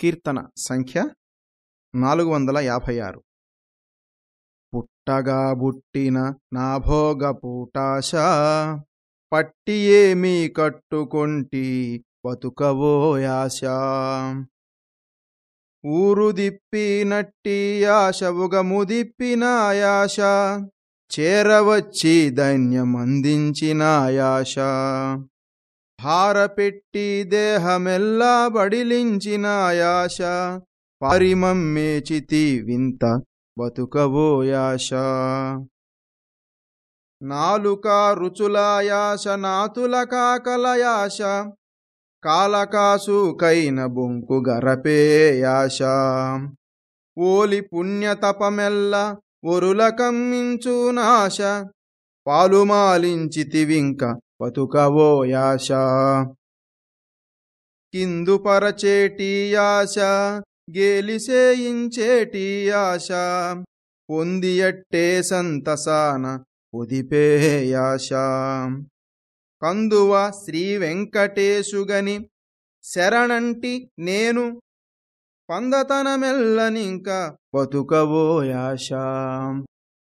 కీర్తన సంఖ్య నాలుగు వందల యాభై ఆరు. పుట్టగా బుట్టిన నా భోగ పూటాశ పట్టి ఏమీ కట్టుకొంటి బతుకవోయాశ ఊరు దిప్పినట్టి ఉగముదిప్పిన దిప్పినాయాశ చేరవచ్చి ధన్యమందించినాయాశ హారపెట్టి దేహమెల్లా బడిలించినాయాశ పారిమమ్మేచితి వింత బతుకవోయాశ నాలుక రుచులాయాశ నాతుల కాకలయాశ కాలకాసుకైన బొంకు గరపేయాశ ఓలి పుణ్యతపమెల్ల ఒరుల పాలుమాలించితి పాలుమాలించితివింక బతుకవోయాశ కిందు పరచేటి ఆశ గేలిసేయించేటి పొందియట్టే సంతసాన ఉదిపేయాశ కందువ శ్రీ వెంకటేశుగని శరణంటి నేను పందతనమెల్లనింక బతుకవోయాశ